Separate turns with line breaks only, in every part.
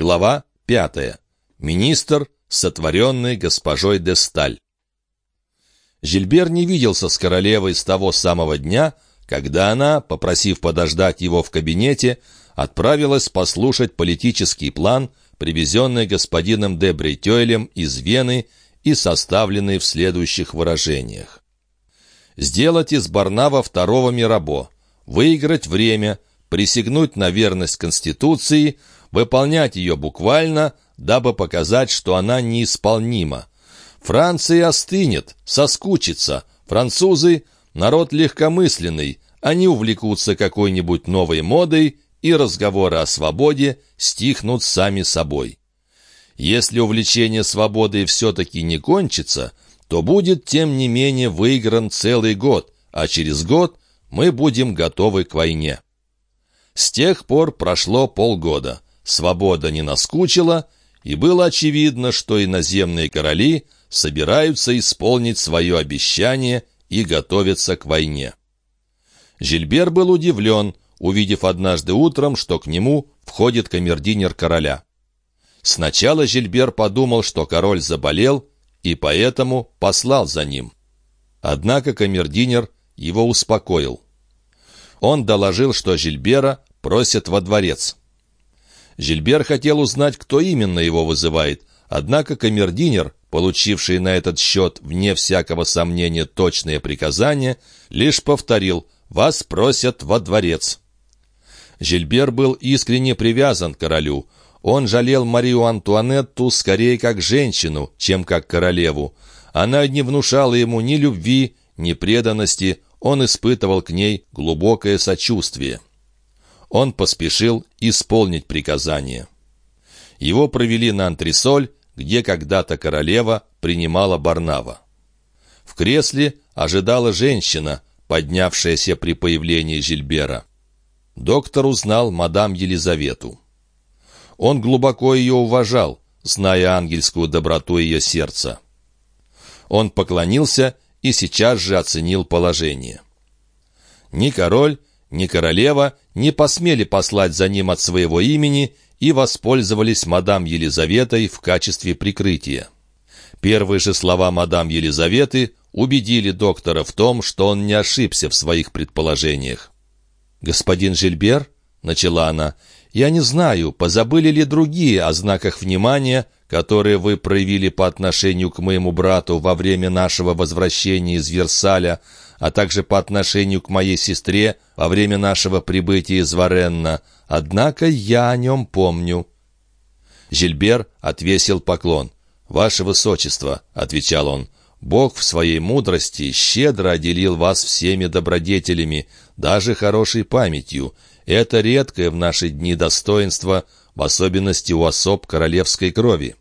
Глава пятая. Министр, сотворенный госпожой де Сталь. Жильбер не виделся с королевой с того самого дня, когда она, попросив подождать его в кабинете, отправилась послушать политический план, привезенный господином де Брейтёйлем из Вены и составленный в следующих выражениях. Сделать из Барнава второго Мирабо, выиграть время, присягнуть на верность Конституции – выполнять ее буквально, дабы показать, что она неисполнима. Франция остынет, соскучится. Французы — народ легкомысленный, они увлекутся какой-нибудь новой модой, и разговоры о свободе стихнут сами собой. Если увлечение свободой все-таки не кончится, то будет, тем не менее, выигран целый год, а через год мы будем готовы к войне. С тех пор прошло полгода. Свобода не наскучила, и было очевидно, что иноземные короли собираются исполнить свое обещание и готовятся к войне. Жильбер был удивлен, увидев однажды утром, что к нему входит камердинер короля. Сначала Жильбер подумал, что король заболел, и поэтому послал за ним. Однако камердинер его успокоил. Он доложил, что Жильбера просят во дворец. Жильбер хотел узнать, кто именно его вызывает, однако камердинер, получивший на этот счет, вне всякого сомнения, точные приказания, лишь повторил «Вас просят во дворец». Жильбер был искренне привязан к королю. Он жалел Марию Антуанетту скорее как женщину, чем как королеву. Она не внушала ему ни любви, ни преданности, он испытывал к ней глубокое сочувствие он поспешил исполнить приказание. Его провели на антресоль, где когда-то королева принимала Барнава. В кресле ожидала женщина, поднявшаяся при появлении Жильбера. Доктор узнал мадам Елизавету. Он глубоко ее уважал, зная ангельскую доброту ее сердца. Он поклонился и сейчас же оценил положение. Ни король, ни королева не посмели послать за ним от своего имени и воспользовались мадам Елизаветой в качестве прикрытия. Первые же слова мадам Елизаветы убедили доктора в том, что он не ошибся в своих предположениях. «Господин Жильбер», — начала она, — «я не знаю, позабыли ли другие о знаках внимания, которые вы проявили по отношению к моему брату во время нашего возвращения из Версаля, а также по отношению к моей сестре во время нашего прибытия из Варенна, однако я о нем помню». Жильбер отвесил поклон. «Ваше Высочество», — отвечал он, — «Бог в своей мудрости щедро отделил вас всеми добродетелями, даже хорошей памятью. Это редкое в наши дни достоинство, в особенности у особ королевской крови».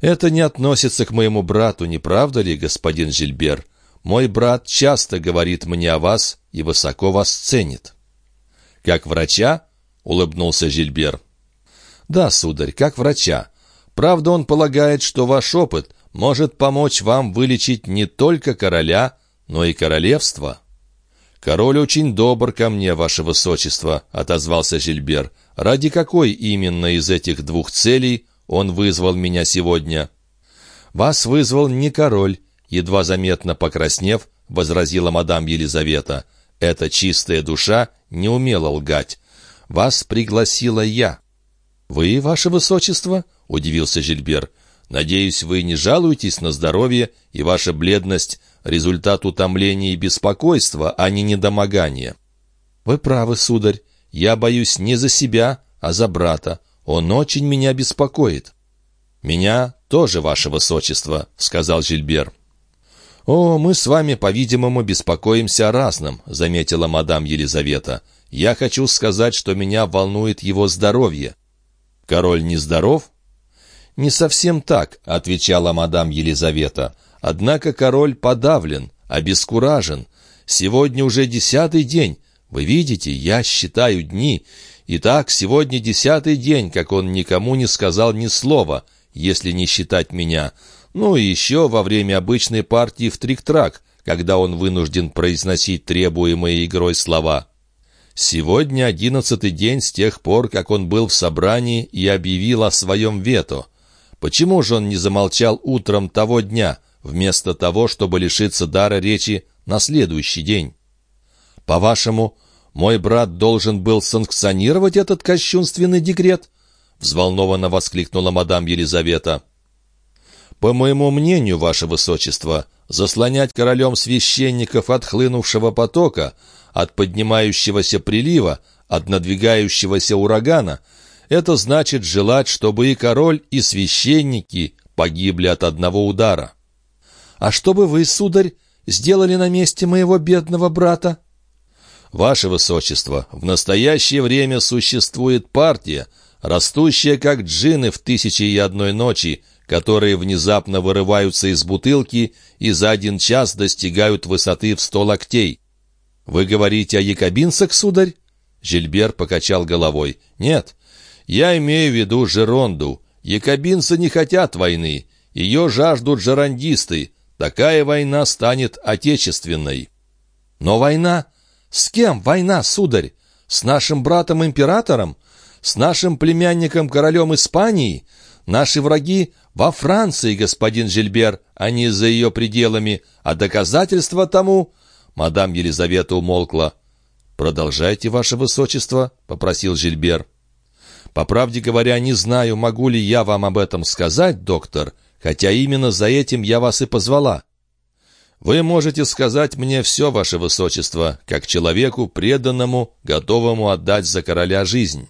«Это не относится к моему брату, не правда ли, господин Жильбер?» Мой брат часто говорит мне о вас и высоко вас ценит». «Как врача?» — улыбнулся Жильбер. «Да, сударь, как врача. Правда, он полагает, что ваш опыт может помочь вам вылечить не только короля, но и королевство». «Король очень добр ко мне, ваше высочество», — отозвался Жильбер. «Ради какой именно из этих двух целей он вызвал меня сегодня?» «Вас вызвал не король, едва заметно покраснев, возразила мадам Елизавета. «Эта чистая душа не умела лгать. Вас пригласила я». «Вы, ваше высочество?» — удивился Жильбер. «Надеюсь, вы не жалуетесь на здоровье, и ваша бледность — результат утомления и беспокойства, а не недомогания». «Вы правы, сударь. Я боюсь не за себя, а за брата. Он очень меня беспокоит». «Меня тоже, ваше высочество», — сказал Жильбер. «О, мы с вами, по-видимому, беспокоимся о разном», — заметила мадам Елизавета. «Я хочу сказать, что меня волнует его здоровье». «Король нездоров?» «Не совсем так», — отвечала мадам Елизавета. «Однако король подавлен, обескуражен. Сегодня уже десятый день. Вы видите, я считаю дни. Итак, сегодня десятый день, как он никому не сказал ни слова, если не считать меня. Ну и еще во время обычной партии в трик-трак, когда он вынужден произносить требуемые игрой слова. Сегодня одиннадцатый день с тех пор, как он был в собрании и объявил о своем вето. Почему же он не замолчал утром того дня, вместо того, чтобы лишиться дара речи на следующий день? По-вашему, мой брат должен был санкционировать этот кощунственный декрет? Взволнованно воскликнула мадам Елизавета. По моему мнению, ваше высочество, заслонять королем священников от хлынувшего потока — от поднимающегося прилива, от надвигающегося урагана, это значит желать, чтобы и король, и священники погибли от одного удара. «А что бы вы, сударь, сделали на месте моего бедного брата?» «Ваше Высочество, в настоящее время существует партия, растущая как джины в «Тысячи и одной ночи», которые внезапно вырываются из бутылки и за один час достигают высоты в сто локтей. «Вы говорите о якобинцах, сударь?» Жильбер покачал головой. «Нет, я имею в виду Жеронду. Якобинцы не хотят войны. Ее жаждут жерондисты. Такая война станет отечественной». «Но война? С кем война, сударь? С нашим братом-императором? С нашим племянником-королем Испании? Наши враги во Франции, господин Жильбер, а не за ее пределами. А доказательства тому Мадам Елизавета умолкла. «Продолжайте, ваше высочество», — попросил Жильбер. «По правде говоря, не знаю, могу ли я вам об этом сказать, доктор, хотя именно за этим я вас и позвала». «Вы можете сказать мне все, ваше высочество, как человеку, преданному, готовому отдать за короля жизнь».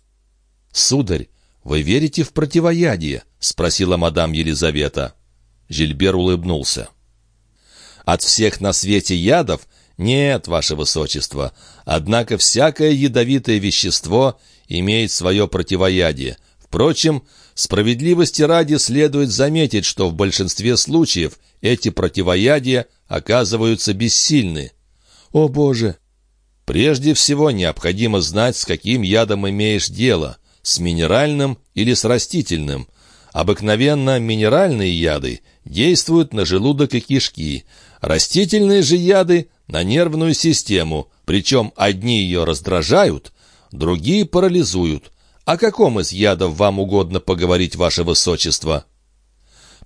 «Сударь, вы верите в противоядие?» — спросила мадам Елизавета. Жильбер улыбнулся. «От всех на свете ядов «Нет, ваше высочество, однако всякое ядовитое вещество имеет свое противоядие. Впрочем, справедливости ради следует заметить, что в большинстве случаев эти противоядия оказываются бессильны». «О, Боже!» «Прежде всего необходимо знать, с каким ядом имеешь дело, с минеральным или с растительным». Обыкновенно минеральные яды действуют на желудок и кишки, растительные же яды на нервную систему, причем одни ее раздражают, другие парализуют. О каком из ядов вам угодно поговорить, ваше высочество?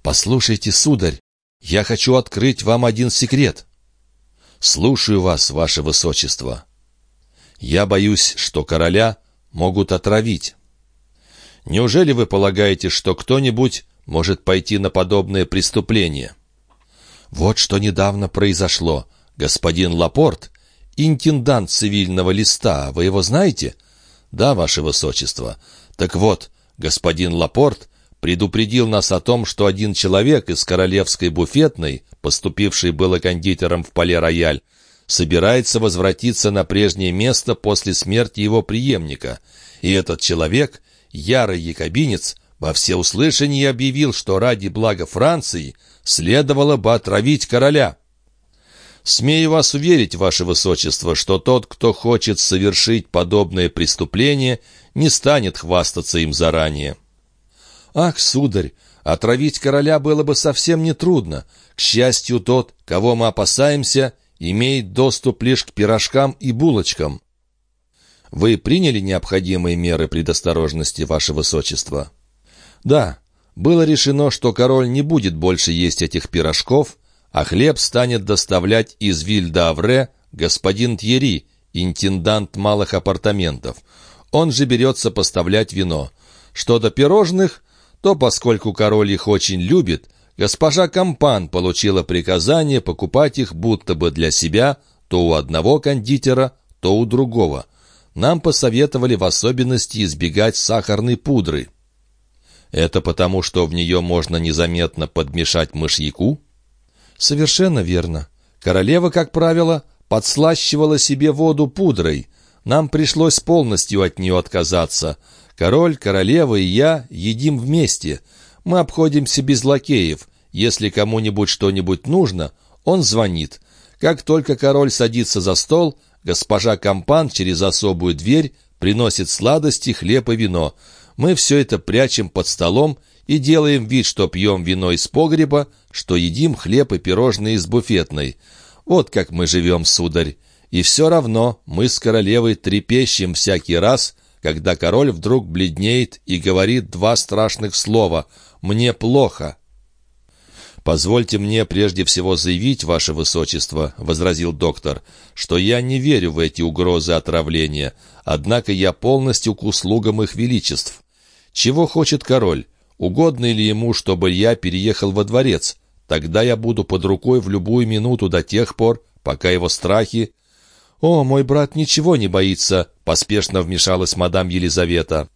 Послушайте, сударь, я хочу открыть вам один секрет. Слушаю вас, ваше высочество. Я боюсь, что короля могут отравить. Неужели вы полагаете, что кто-нибудь может пойти на подобное преступление? Вот что недавно произошло. «Господин Лапорт, интендант цивильного листа, вы его знаете?» «Да, ваше высочество. Так вот, господин Лапорт предупредил нас о том, что один человек из королевской буфетной, поступивший было кондитером в Пале-Рояль, собирается возвратиться на прежнее место после смерти его преемника. И этот человек, ярый якобинец, во всеуслышание объявил, что ради блага Франции следовало бы отравить короля. Смею вас уверить, ваше высочество, что тот, кто хочет совершить подобное преступление, не станет хвастаться им заранее. Ах, сударь, отравить короля было бы совсем нетрудно. К счастью, тот, кого мы опасаемся, имеет доступ лишь к пирожкам и булочкам. Вы приняли необходимые меры предосторожности, ваше высочество? Да, было решено, что король не будет больше есть этих пирожков, а хлеб станет доставлять из Виль-де-Авре господин Тьери, интендант малых апартаментов. Он же берется поставлять вино. Что до пирожных, то, поскольку король их очень любит, госпожа Кампан получила приказание покупать их будто бы для себя то у одного кондитера, то у другого. Нам посоветовали в особенности избегать сахарной пудры. Это потому, что в нее можно незаметно подмешать мышьяку? «Совершенно верно. Королева, как правило, подслащивала себе воду пудрой. Нам пришлось полностью от нее отказаться. Король, королева и я едим вместе. Мы обходимся без лакеев. Если кому-нибудь что-нибудь нужно, он звонит. Как только король садится за стол, госпожа Кампан через особую дверь приносит сладости, хлеб и вино. Мы все это прячем под столом и делаем вид, что пьем вино из погреба, что едим хлеб и пирожные из буфетной. Вот как мы живем, сударь. И все равно мы с королевой трепещем всякий раз, когда король вдруг бледнеет и говорит два страшных слова «мне плохо». «Позвольте мне прежде всего заявить, ваше высочество», — возразил доктор, «что я не верю в эти угрозы отравления, однако я полностью к услугам их величеств. Чего хочет король? Угодно ли ему, чтобы я переехал во дворец? Тогда я буду под рукой в любую минуту до тех пор, пока его страхи...» «О, мой брат ничего не боится», — поспешно вмешалась мадам Елизавета.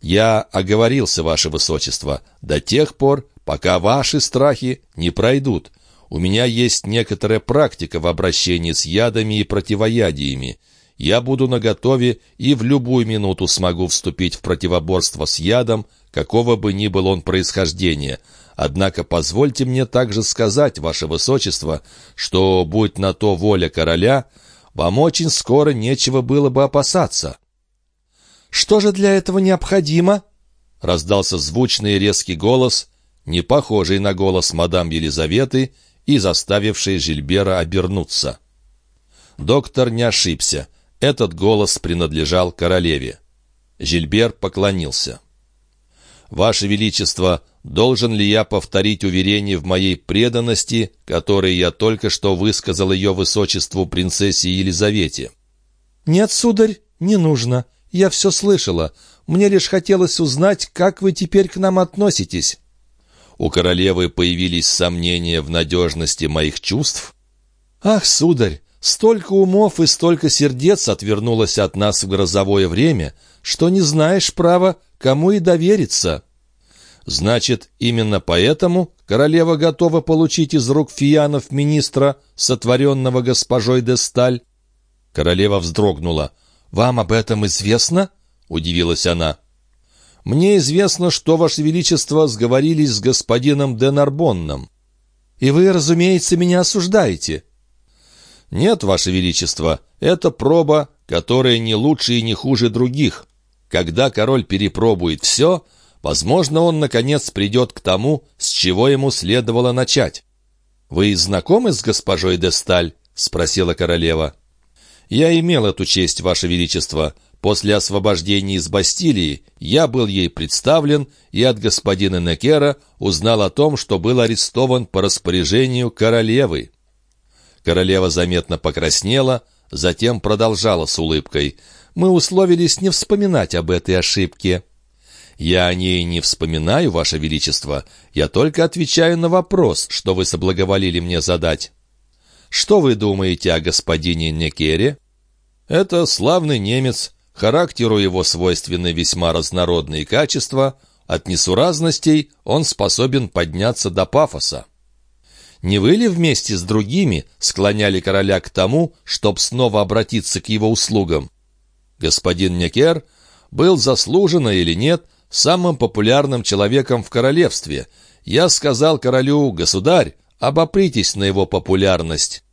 «Я оговорился, ваше высочество, до тех пор, пока ваши страхи не пройдут. У меня есть некоторая практика в обращении с ядами и противоядиями. Я буду наготове и в любую минуту смогу вступить в противоборство с ядом, какого бы ни был он происхождения. Однако позвольте мне также сказать, ваше высочество, что, будь на то воля короля, вам очень скоро нечего было бы опасаться».
«Что же для этого необходимо?»
Раздался звучный и резкий голос, не похожий на голос мадам Елизаветы и заставивший Жильбера обернуться. Доктор не ошибся. Этот голос принадлежал королеве. Жильбер поклонился. «Ваше Величество, должен ли я повторить уверение в моей преданности, которое я только что высказал ее высочеству принцессе Елизавете?»
«Нет, сударь, не нужно. Я все слышала. Мне лишь хотелось узнать, как вы теперь к нам относитесь».
У королевы появились сомнения в надежности моих чувств.
«Ах, сударь, столько умов и столько сердец отвернулось от нас в грозовое время, что не знаешь, права, кому и довериться».
Значит, именно поэтому королева готова получить из рук фиянов министра, сотворенного госпожой де Сталь? Королева вздрогнула. «Вам об этом известно?» — удивилась она. «Мне известно, что, Ваше Величество, сговорились с господином де Нарбонном».
«И вы, разумеется, меня осуждаете?»
«Нет, Ваше Величество, это проба, которая не лучше и не хуже других. Когда король перепробует все, возможно, он, наконец, придет к тому, с чего ему следовало начать». «Вы знакомы с госпожой де Сталь?» — спросила королева. «Я имел эту честь, Ваше Величество. После освобождения из Бастилии я был ей представлен и от господина Некера узнал о том, что был арестован по распоряжению королевы. Королева заметно покраснела, затем продолжала с улыбкой. «Мы условились не вспоминать об этой ошибке». «Я о ней не вспоминаю, Ваше Величество. Я только отвечаю на вопрос, что вы соблаговолили мне задать». «Что вы думаете о господине Некере?» «Это славный немец, Характеру его свойственны весьма разнородные качества, от несуразностей он способен подняться до пафоса. Не вы ли вместе с другими склоняли короля к тому, чтобы снова обратиться к его услугам? Господин Некер был заслуженно или нет самым популярным человеком в королевстве. Я сказал королю, государь, обопритесь на его популярность.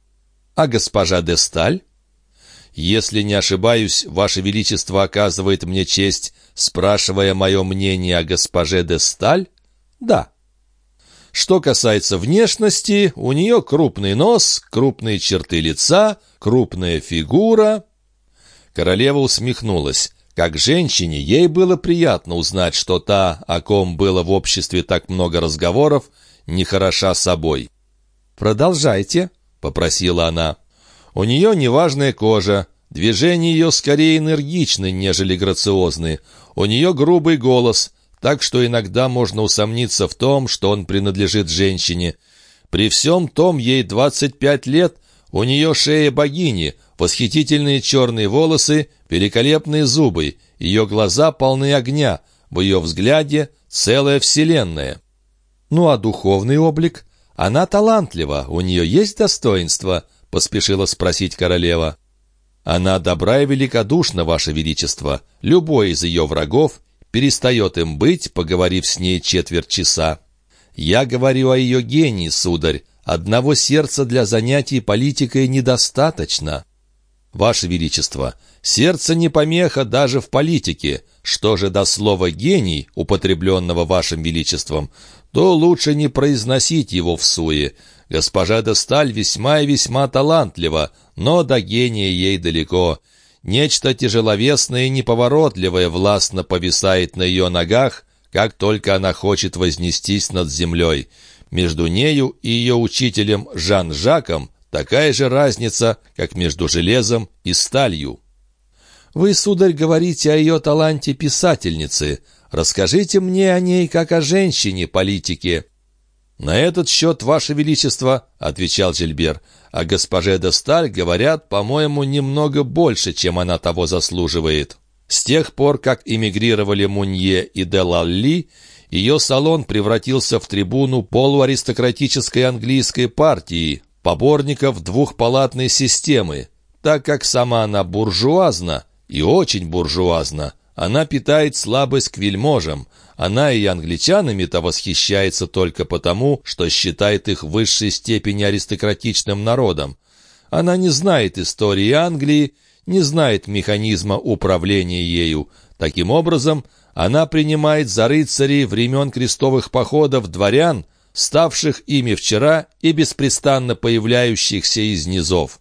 А госпожа де Сталь? Если не ошибаюсь, Ваше Величество оказывает мне честь, спрашивая мое мнение о госпоже де Сталь? Да. Что касается внешности, у нее крупный нос, крупные черты лица, крупная фигура. Королева усмехнулась. Как женщине, ей было приятно узнать, что та, о ком было в обществе так много разговоров, не хороша собой. «Продолжайте», — попросила она. У нее неважная кожа, движения ее скорее энергичны, нежели грациозны. У нее грубый голос, так что иногда можно усомниться в том, что он принадлежит женщине. При всем том ей 25 лет, у нее шея богини, восхитительные черные волосы, великолепные зубы, ее глаза полны огня, в ее взгляде целая вселенная. Ну а духовный облик? Она талантлива, у нее есть достоинство —— поспешила спросить королева. «Она добра и великодушна, Ваше Величество. Любой из ее врагов перестает им быть, поговорив с ней четверть часа. Я говорю о ее гении, сударь. Одного сердца для занятий политикой недостаточно. Ваше Величество, сердце не помеха даже в политике. Что же до слова «гений», употребленного Вашим Величеством, то лучше не произносить его в суе. Госпожа де Сталь весьма и весьма талантлива, но до гения ей далеко. Нечто тяжеловесное и неповоротливое властно повисает на ее ногах, как только она хочет вознестись над землей. Между нею и ее учителем Жан-Жаком такая же разница, как между железом и сталью.
«Вы, сударь, говорите о ее таланте писательницы. Расскажите мне о ней, как о женщине-политике».
«На этот счет, Ваше Величество», — отвечал Жильбер, «о госпоже де Сталь говорят, по-моему, немного больше, чем она того заслуживает. С тех пор, как эмигрировали Мунье и де Лалли, ее салон превратился в трибуну полуаристократической английской партии, поборников двухпалатной системы, так как сама она буржуазна, и очень буржуазна, она питает слабость к вельможам, она и англичанами-то восхищается только потому, что считает их в высшей степени аристократичным народом. Она не знает истории Англии, не знает механизма управления ею. Таким образом, она принимает за рыцарей времен крестовых походов дворян, ставших ими вчера и беспрестанно появляющихся из низов.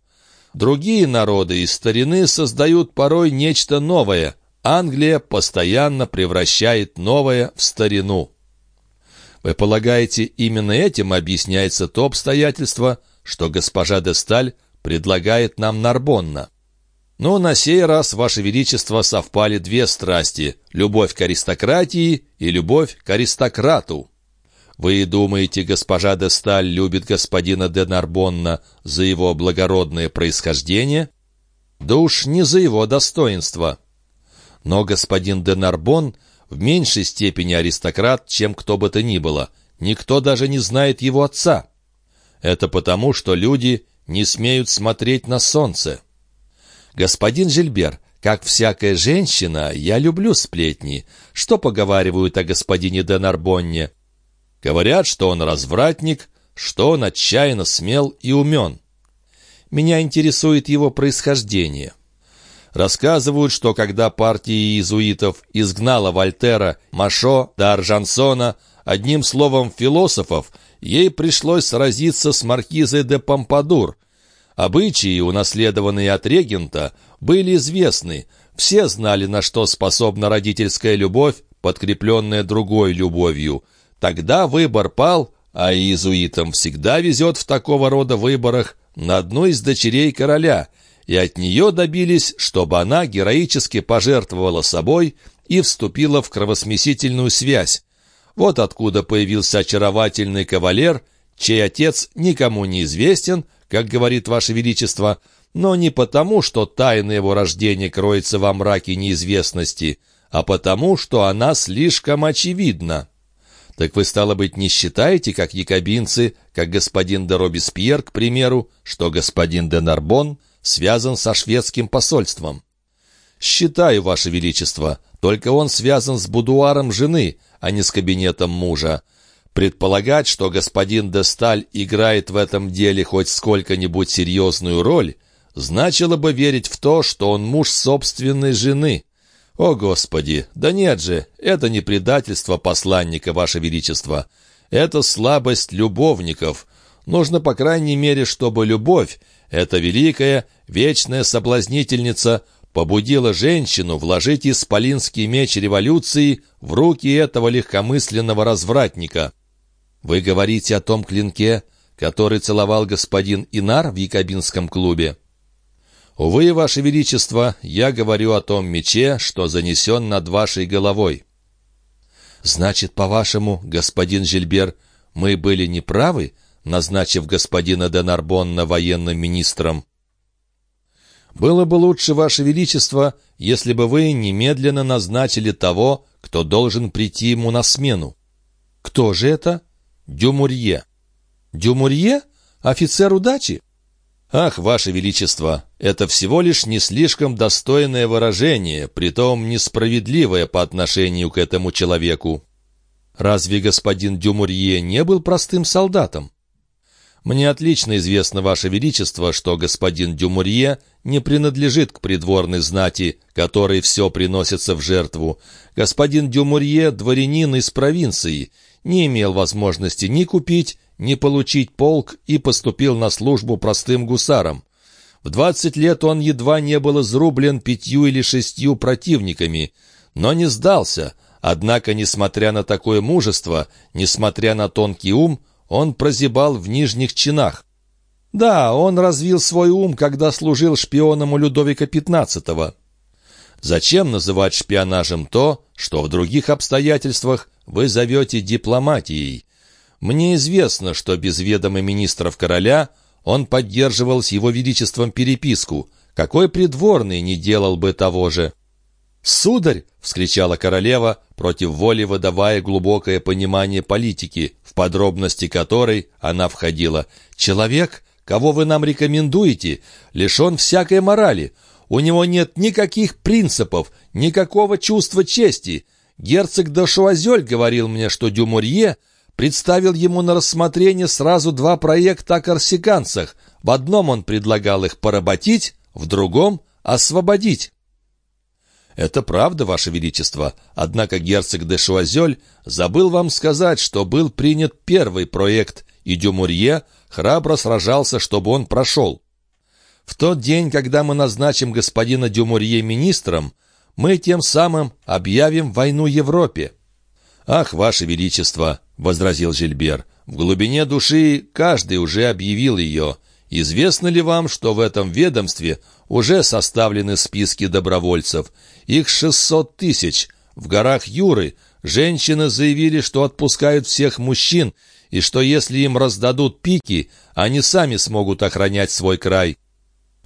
Другие народы из старины создают порой нечто новое, Англия постоянно превращает новое в старину. Вы полагаете, именно этим объясняется то обстоятельство, что госпожа де Сталь предлагает нам Нарбонна? Но на сей раз, Ваше Величество, совпали две страсти — любовь к аристократии и любовь к аристократу. Вы думаете, госпожа де Сталь любит господина де Нарбонна за его благородное происхождение? Да уж не за его достоинство. Но господин де Нарбон в меньшей степени аристократ, чем кто бы то ни было. Никто даже не знает его отца. Это потому, что люди не смеют смотреть на солнце. Господин Жильбер, как всякая женщина, я люблю сплетни. Что поговаривают о господине де Нарбонне? Говорят, что он развратник, что он отчаянно смел и умен. Меня интересует его происхождение. Рассказывают, что когда партия иезуитов изгнала Вольтера, Машо да одним словом философов, ей пришлось сразиться с маркизой де Помпадур. Обычаи, унаследованные от регента, были известны. Все знали, на что способна родительская любовь, подкрепленная другой любовью. Тогда выбор пал, а иезуитам всегда везет в такого рода выборах на одну из дочерей короля — и от нее добились, чтобы она героически пожертвовала собой и вступила в кровосмесительную связь. Вот откуда появился очаровательный кавалер, чей отец никому не известен, как говорит Ваше Величество, но не потому, что тайна его рождения кроется во мраке неизвестности, а потому, что она слишком очевидна. Так вы, стало быть, не считаете, как якобинцы, как господин де Робеспьер, к примеру, что господин де Нарбон — связан со шведским посольством. «Считаю, Ваше Величество, только он связан с будуаром жены, а не с кабинетом мужа. Предполагать, что господин де Сталь играет в этом деле хоть сколько-нибудь серьезную роль, значило бы верить в то, что он муж собственной жены. О, Господи! Да нет же, это не предательство посланника, Ваше Величество. Это слабость любовников. Нужно, по крайней мере, чтобы любовь, эта великая, вечная соблазнительница побудила женщину вложить исполинский меч революции в руки этого легкомысленного развратника. Вы говорите о том клинке, который целовал господин Инар в Якобинском клубе? Увы, Ваше Величество, я говорю о том мече, что занесен над вашей головой. Значит, по-вашему, господин Жильбер, мы были неправы, назначив господина де Нарбонна военным министром. «Было бы лучше, Ваше Величество, если бы вы немедленно назначили того, кто должен прийти ему на смену». «Кто же это?» «Дюмурье». «Дюмурье? Офицер удачи?» «Ах, Ваше Величество, это всего лишь не слишком достойное выражение, притом несправедливое по отношению к этому человеку. Разве господин Дюмурье не был простым солдатом?» Мне отлично известно, Ваше Величество, что господин Дюмурье не принадлежит к придворной знати, которой все приносится в жертву. Господин Дюмурье — дворянин из провинции, не имел возможности ни купить, не получить полк и поступил на службу простым гусаром. В двадцать лет он едва не был изрублен пятью или шестью противниками, но не сдался, однако, несмотря на такое мужество, несмотря на тонкий ум, он прозябал в нижних чинах. Да, он развил свой ум, когда служил шпионом у Людовика XV. Зачем называть шпионажем то, что в других обстоятельствах вы зовете дипломатией? Мне известно, что без ведома министров короля он поддерживал с его величеством переписку. Какой придворный не делал бы того же? «Сударь!» — вскричала королева, против воли выдавая глубокое понимание политики, в подробности которой она входила. «Человек, кого вы нам рекомендуете, лишен всякой морали. У него нет никаких принципов, никакого чувства чести. Герцог де Шуазель говорил мне, что Дюмурье представил ему на рассмотрение сразу два проекта о корсиканцах. В одном он предлагал их поработить, в другом — освободить. «Это правда, Ваше Величество. Однако герцог де Шуазель забыл вам сказать, что был принят первый проект, и Дюмурье храбро сражался, чтобы он прошел. В тот день, когда мы назначим господина Дюмурье министром, мы тем самым объявим войну Европе». «Ах, Ваше Величество!» — возразил Жильбер. «В глубине души каждый уже объявил ее. Известно ли вам, что в этом ведомстве уже составлены списки добровольцев? Их 600 тысяч. В горах Юры женщины заявили, что отпускают всех мужчин, и что если им раздадут пики, они сами смогут охранять свой край.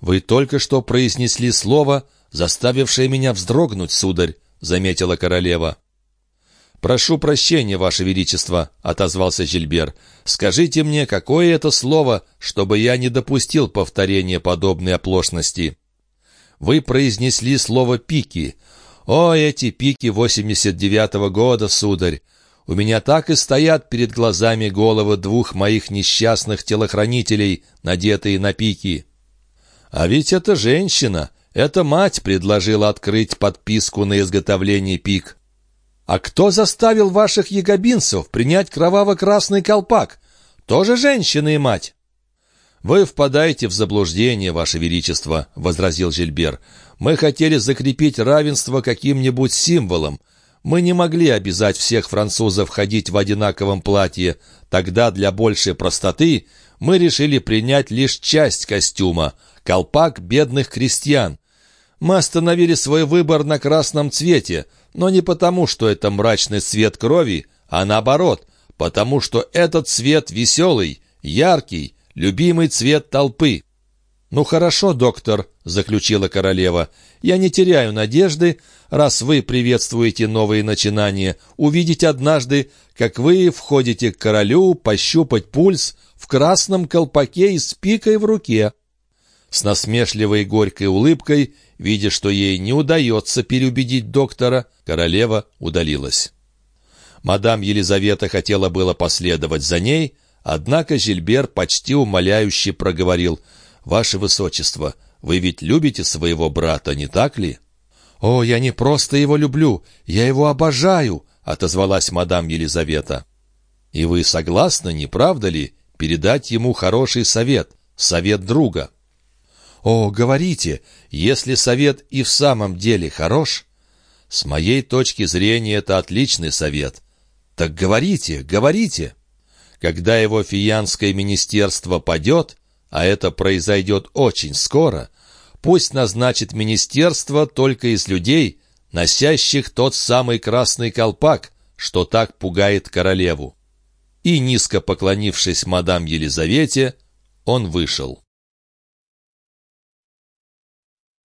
«Вы только что произнесли слово, заставившее меня вздрогнуть, сударь», — заметила королева. «Прошу прощения, Ваше Величество», — отозвался Жильбер. «Скажите мне, какое это слово, чтобы я не допустил повторения подобной оплошности?» «Вы произнесли слово «пики». О, эти пики 89-го года, сударь! У меня так и стоят перед глазами головы двух моих несчастных телохранителей, надетые на пики. А ведь это женщина, эта мать предложила открыть подписку на изготовление пик. А кто заставил ваших ягобинцев принять кроваво-красный колпак? Тоже женщина и мать. «Вы впадаете в заблуждение, Ваше Величество», — возразил Жильбер. «Мы хотели закрепить равенство каким-нибудь символом. Мы не могли обязать всех французов ходить в одинаковом платье. Тогда для большей простоты мы решили принять лишь часть костюма — колпак бедных крестьян. Мы остановили свой выбор на красном цвете, но не потому, что это мрачный цвет крови, а наоборот, потому что этот цвет веселый, яркий, любимый цвет толпы. «Ну хорошо, доктор», — заключила королева, — «я не теряю надежды, раз вы приветствуете новые начинания, увидеть однажды, как вы входите к королю пощупать пульс в красном колпаке и с пикой в руке». С насмешливой горькой улыбкой, видя, что ей не удается переубедить доктора, королева удалилась. Мадам Елизавета хотела было последовать за ней, однако Жильбер почти умоляюще проговорил — «Ваше Высочество, вы ведь любите своего брата, не так ли?» «О, я не просто его люблю, я его обожаю», — отозвалась мадам Елизавета. «И вы согласны, не правда ли, передать ему хороший совет, совет друга?» «О, говорите, если совет и в самом деле хорош...» «С моей точки зрения, это отличный совет. Так говорите, говорите!» Когда его фиянское министерство падет, а это произойдет очень скоро, пусть назначит министерство только из людей, носящих тот самый красный колпак, что так пугает королеву. И, низко поклонившись мадам Елизавете, он вышел.